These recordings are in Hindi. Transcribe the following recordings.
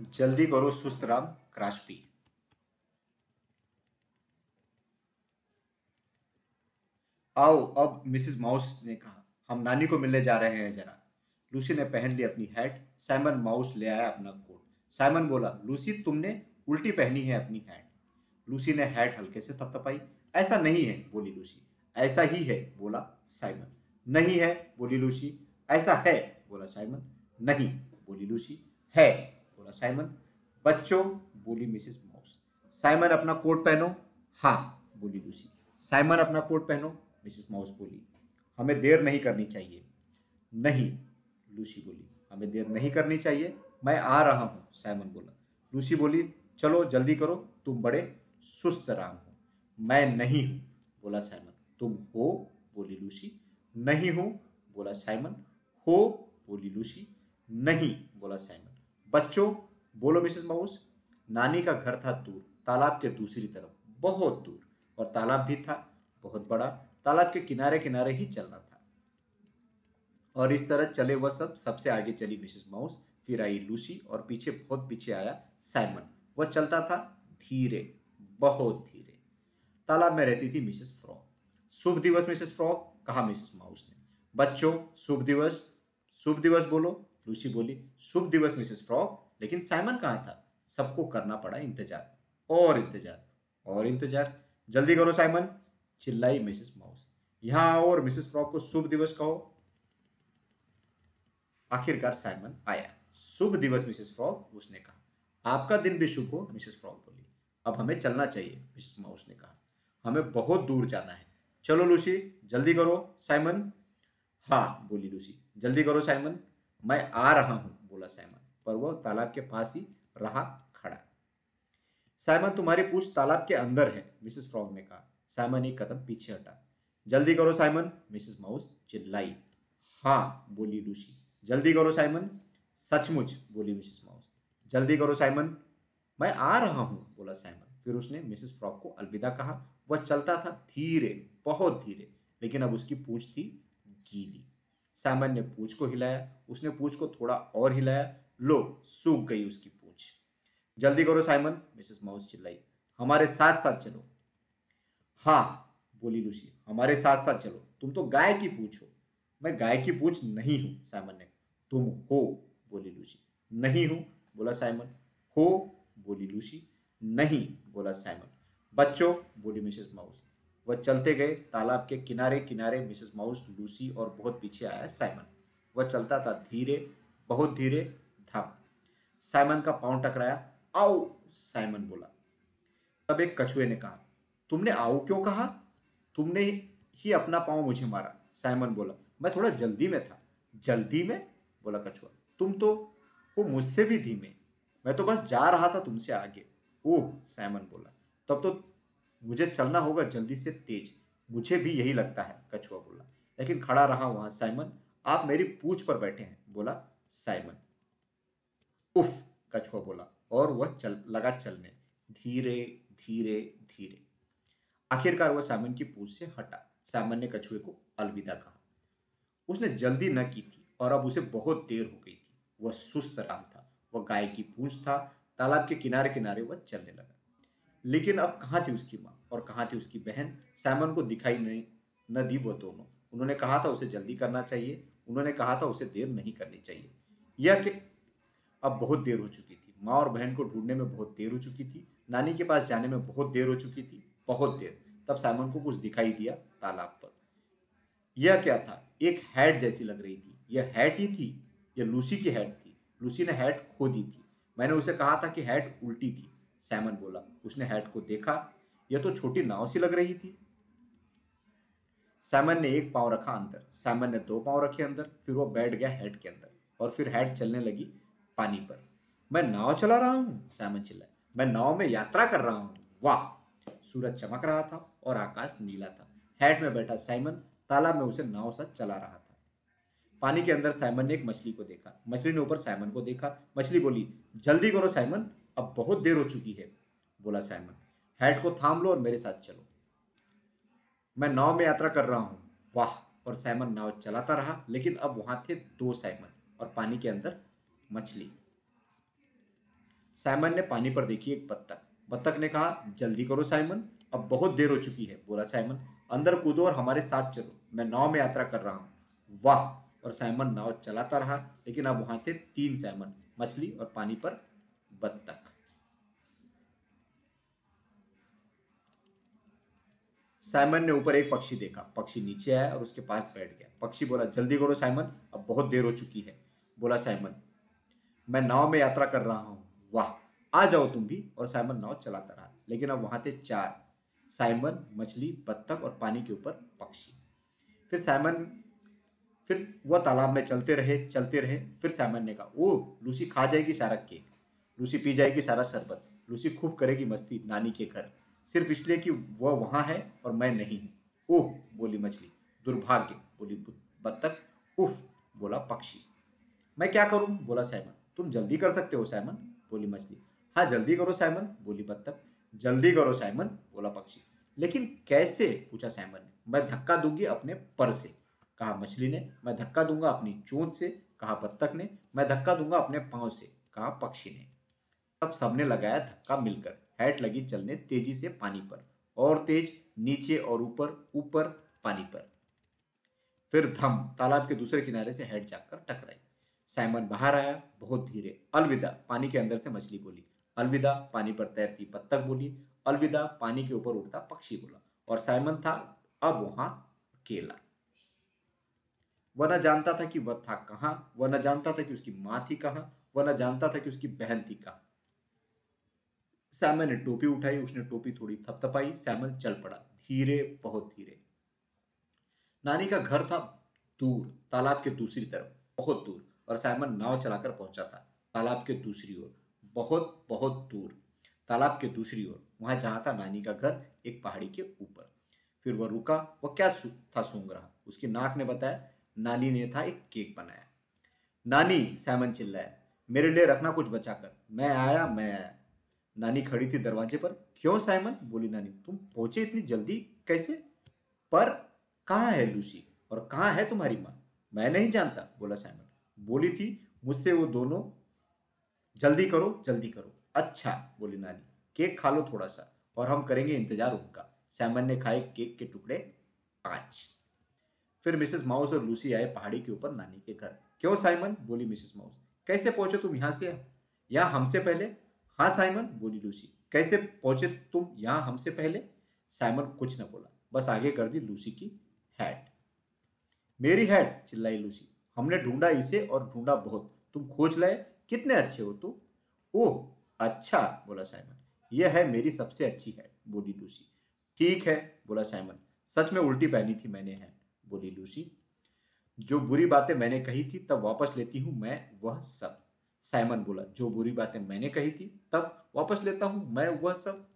जल्दी करो सुस्त राम क्राशपी आओ, अब मिसेस माउस ने कहा, हम नानी को मिलने जा रहे हैं जरा। लूसी ने पहन ली अपनी हैट, साइमन माउस ले आया अपना कोट। साइमन बोला, लूसी, तुमने उल्टी पहनी है अपनी हैट। लूसी ने हैट हल्के से थपथपाई, ऐसा नहीं है, बोली लूसी। ऐसा ही है, बोला साइमन। नहीं है, बोली लूसी। ऐसा है, बोला साइमन। नहीं, बोली लूसी। है। बोला, साइमन, बच्चों, बोली मिसिस माउस। साइमन, अपना कोट पहनो। हाँ बोली लूसी। साइमन, अपना कोट पहनो। मिसिस माउस बोली, हमें देर नहीं करनी चाहिए। नहीं, लूसी बोली, हमें देर नहीं करनी चाहिए। मैं आ रहा हूँ, साइमन बोला। लूसी बोली, चलो, जल्दी करो, तुम बड़े सुस्त राम हो। मैं नहीं हूँ, बोला साइमन। तुम हो, बोली लूसी। नहीं हूँ, बोला साइमन। हो, बोली लूसी। नहीं, बोला साइमन। बच्चों, बोलो मिसेस माउस, नानी का घर था दूर, तालाब के दूसरी तरफ़, बहुत दूर, और तालाब भी था, बहुत बड़ा, तालाब के किनारे किनारे ही चलना था। और इस तरह चले वह सब, सबसे आगे चली मिसेस माउस, फिर आई लूसी, और पीछे, बहुत पीछे आया साइमन। वह चलता था धीरे, बहुत धीरे। तालाब में रहती थी मिसेस फ्रॉक शुभ दिवस मिसेस फ्रॉक कहा मिसेस माउस ने। बच्चों, शुभ दिवस शुभ दिवस बोलो। लूसी बोली, शुभ दिवस, मिसेस फ्रॉक लेकिन साइमन कहाँ था? सबको करना पड़ा इंतज़ार, और इंतज़ार और इंतज़ार। जल्दी करो साइमन, चिल्लाई मिसेस माउस। यहाँ आओ और मिसेस फ्रॉक को शुभ दिवस कहो। आखिरकार साइमन आया। शुभ दिवस, मिसेस फ्रॉक उसने कहा। आपका दिन भी शुभ हो, मिसेस फ्रॉक बोली। अब हमें चलना चाहिए, मिसेस माउस ने कहा। हमें बहुत दूर जाना है। चलो लूसी, जल्दी करो साइमन। हाँ बोली लूसी, जल्दी करो साइमन। मैं आ रहा हूँ, बोला साइमन। पर वह तालाब के पास ही रहा खड़ा। साइमन, तुम्हारी पूछ तालाब के अंदर है, मिसेस फ्रॉग ने कहा। साइमन एक कदम पीछे हटा। जल्दी करो साइमन, मिसेस माउस चिल्लाई। हाँ बोली लूसी जल्दी करो साइमन। सचमुच, बोली मिसेस माउस। जल्दी करो साइमन। मैं आ रहा हूँ, बोला साइमन। फिर उसने मिसेस फ्रॉक को अलविदा कहा। वह चलता था धीरे, बहुत धीरे, लेकिन अब उसकी पूछ थी गीली। साइमन ने पूछ को हिलाया, उसने पूछ को थोड़ा और हिलाया। लो, सूख गई उसकी पूछ। जल्दी करो, साइमन, मिसेस माउस चिल्लाई। हमारे साथ साथ चलो। हाँ बोली लूसी, हमारे साथ साथ चलो। तुम तो गाय की पूछ हो। मैं गाय की पूछ नहीं हूँ, साइमन ने तुम हो, बोली लूसी। नहीं हूँ, बोला साइमन। हो, बोली लूसी। नहीं, बोला साइमन। बच्चों, बोली मिसेस माउस। वह चलते गए। तालाब के किनारे किनारे मिसेस माउस, लूसी और बहुत पीछे आया साइमन। वह चलता था धीरे, बहुत धीरे धम साइमन का पाँव टकराया। आओ, साइमन बोला। तब एक कछुए ने कहा, तुमने आओ क्यों कहा? तुमने ही अपना पाँव मुझे मारा। साइमन बोला, मैं थोड़ा जल्दी में था। जल्दी में? बोला कछुआ। तुम तो वो मुझसे भी धीमे। मैं तो बस जा रहा था तुमसे आगे। ओह, साइमन बोला। तब तो मुझे चलना होगा जल्दी से तेज। मुझे भी यही लगता है, कछुआ बोला। लेकिन खड़ा रहा वहाँ साइमन। आप मेरी पूछ पर बैठे हैं, बोला साइमन। उफ, कछुआ बोला। और वह चल, लगा चलने। धीरे धीरे धीरे। आखिरकार वह साइमन की पूछ से हटा। साइमन ने कछुए को अलविदा कहा। उसने जल्दी न की थी, और अब उसे बहुत देर हो गई थी। वह सुस्त राम था। वह गाय की पूछ था। तालाब के किनारे किनारे वह चलने लगा। लेकिन अब कहाँ थी उसकी माँ? और कहाँ थी उसकी बहन? सैमन को दिखाई नहीं, न दी वो दोनों। उन्होंने कहा था उसे जल्दी करना चाहिए। उन्होंने कहा था उसे देर नहीं करनी चाहिए। यह कि अब बहुत देर हो चुकी थी। माँ और बहन को ढूँढने में बहुत देर हो चुकी थी। नानी के पास जाने में बहुत देर हो चुकी थी। बहुत देर। तब साइमन को कुछ दिखाई दिया तालाब पर। यह क्या था? एक हैट जैसी लग रही थी। यह हैट ही थी? यह लूसी की हैट थी। लूसी ने हैट खो दी थी। मैंने उसे कहा था कि हैट उल्टी थी। सैमन बोला, उसने हैट को देखा? यह तो छोटी नाव सी लग रही थी। सैमन ने एक पाँव रखा अंदर। सैमन ने दो पाँव रखे अंदर, फिर वो बैठ गया हैट के अंदर और फिर हैट चलने लगी पानी पर। मैं नाव चला रहा हूँ, सैमन चिल्लाया। मैं नाव में यात्रा कर रहा हूँ। वाह! सूरज चमक रहा था और आकाश नीला था। हैट में बैठा साइमन तालाब में उसे नाव सा चला रहा था। पानी के अंदर साइमन ने एक मछली को देखा। मछली ने ऊपर साइमन को देखा। मछली बोली, जल्दी करो साइमन अब बहुत देर हो चुकी है, बोला साइमन। हैट को थाम लो और मेरे साथ चलो। मैं नाव में यात्रा कर रहा हूँ। वाह, और साइमन नाव चलाता रहा, लेकिन अब वहाँ थे दो साइमन और पानी के अंदर मछली। साइमन ने पानी पर देखी एक बत्तख। बत्तख ने कहा, जल्दी करो साइमन, अब बहुत देर हो चुकी है, बोला साइमन। अंदर कूदो और हमारे साथ चलो, मैं नाव में यात्रा कर रहा हूँ। वाह, और साइमन नाव चलाता रहा, लेकिन अब वहाँ थे तीन साइमन, मछली और पानी पर बत्तख। साइमन ने ऊपर एक पक्षी देखा। पक्षी नीचे आया और उसके पास बैठ गया। पक्षी बोला, जल्दी करो साइमन, अब बहुत देर हो चुकी है। बोला, साइमन, मैं नाव में यात्रा कर रहा हूँ। वाह, आ जाओ तुम भी। और साइमन नाव चलाता रहा। लेकिन अब वहाँ थे चार, साइमन, मछली, बत्तख और पानी के ऊपर पक्षी। फिर साइमन, फिर वह तालाब में चलते रहे चलते रहे। फिर साइमन ने कहा ओ लूसी खा जाएगी सारा केक। लूसी पी जाएगी सारा शरबत। लूसी खूब करेगी मस्ती, नानी के घर। सिर्फ़ इसलिए कि वह वहाँ है और मैं नहीं हूँ। ओह बोली मछली। दुर्भाग्य, बोली बत्तख। उफ, बोला पक्षी। मैं क्या करूँ? बोला साइमन तुम जल्दी कर सकते हो साइमन बोली मछली। हाँ जल्दी करो साइमन बोली बत्तख। जल्दी करो साइमन बोला पक्षी। लेकिन कैसे? पूछा साइमन ने। मैं धक्का दूँगी अपने पर से। कहा मछली ने, मैं धक्का दूँगा अपनी चोंच से। कहा बत्तख ने, मैं धक्का दूँगा अपने पाँव से। कहा पक्षी ने। अब सबने लगाया धक्का मिलकर। हैट लगी चलने तेज़ी से पानी पर, और तेज नीचे और ऊपर ऊपर पानी पर। फिर धम, तालाब के दूसरे किनारे से हैट जाकर टकराई। साइमन बाहर आया, बहुत धीरे, अलविदा, पानी के अंदर से मछली बोली। अलविदा, पानी पर तैरती बत्तख बोली। अलविदा, पानी के ऊपर उड़ता पक्षी बोला। और साइमन था, अब वहाँ अकेला। वह न जानता था कि वह था कहाँ, वह न जानता था कि उसकी माँ थी कहाँ, वह न जानता था कि उसकी बहन थी कहाँ। सैमन ने टोपी उठाई, उसने टोपी थोड़ी थपथपाई सैमन चल पड़ा, धीरे, बहुत धीरे। नानी का घर था दूर, तालाब के दूसरी तरफ़, बहुत दूर, और सैमन नाव चलाकर पहुँचा था, तालाब के दूसरी ओर, बहुत बहुत दूर, तालाब के दूसरी ओर, वहाँ जहाँ था नानी का घर, एक पहाड़ी के ऊपर। फिर वह रुका, वह क्या था सूंघ रहा, उसकी नाक ने बताया, नानी ने था एक केक बनाया। नानी सैमन चिल्लाया, मेरे लिए रखना कुछ बचाकर मैं आया मैं आया। नानी खड़ी थी दरवाजे पर। क्यों, साइमन? बोली नानी, तुम पहुँचे इतनी जल्दी कैसे? पर कहाँ है लूसी? और कहाँ है तुम्हारी माँ? मैं नहीं जानता, बोला साइमन। बोली थी, मुझसे वो दोनों, जल्दी करो जल्दी करो। अच्छा बोली नानी, केक खा लो थोड़ा सा और हम करेंगे इंतज़ार उनका। सैमन ने खाए केक के टुकड़े पाँच। फिर मिसेस माउस और लूसी आए पहाड़ी के ऊपर नानी के घर। क्यों, साइमन? बोली मिसेस माउस, कैसे पहुँचे तुम यहाँ से? यहाँ हमसे पहले? हाँ साइमन बोली लूसी। कैसे पहुँचे तुम यहाँ हमसे पहले? साइमन कुछ न बोला। बस आगे कर दी लूसी की हैट मेरी हैट चिल्लाई लूसी। हमने ढूंढा इसे और ढूंढा बहुत। तुम खोज लाए, कितने अच्छे हो तुम? ओह अच्छा बोला साइमन। यह है मेरी सबसे अच्छी हैट बोली लूसी। ठीक है, बोला साइमन। सच में उल्टी पहनी थी मैंने है बोली लूसी। जो बुरी बातें मैंने कही थी, तब वापस लेती हूँ मैं वह सब। साइमन बोला, जो बुरी बातें मैंने कही थी, तब वापस लेता हूँ, मैं वह सब।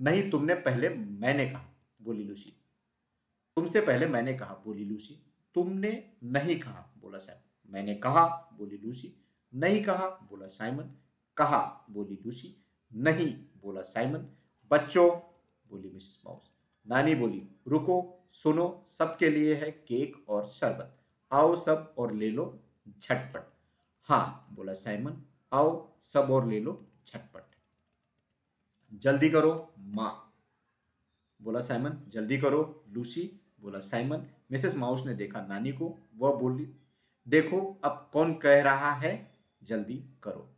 नहीं, तुमने पहले मैंने कहा, बोली लूसी। तुमसे पहले मैंने कहा, बोली लूसी। तुमने नहीं कहा, बोला साइमन। मैंने कहा, बोली लूसी। नहीं कहा, बोला साइमन। कहा, बोली लूसी। नहीं, बोला साइमन। बच्चों, बोली मिसेस माउस। नानी बोली, रुको, सुनो, सबके लिए है केक और शरबत। आओ सब और ले लो, झटपट। हाँ बोला साइमन आओ सब और ले लो झटपट. जल्दी करो, माँ. बोला साइमन जल्दी करो, लूसी. बोला साइमन मिसेस माउस ने देखा नानी को, वह बोली, देखो, अब कौन कह रहा है? जल्दी करो.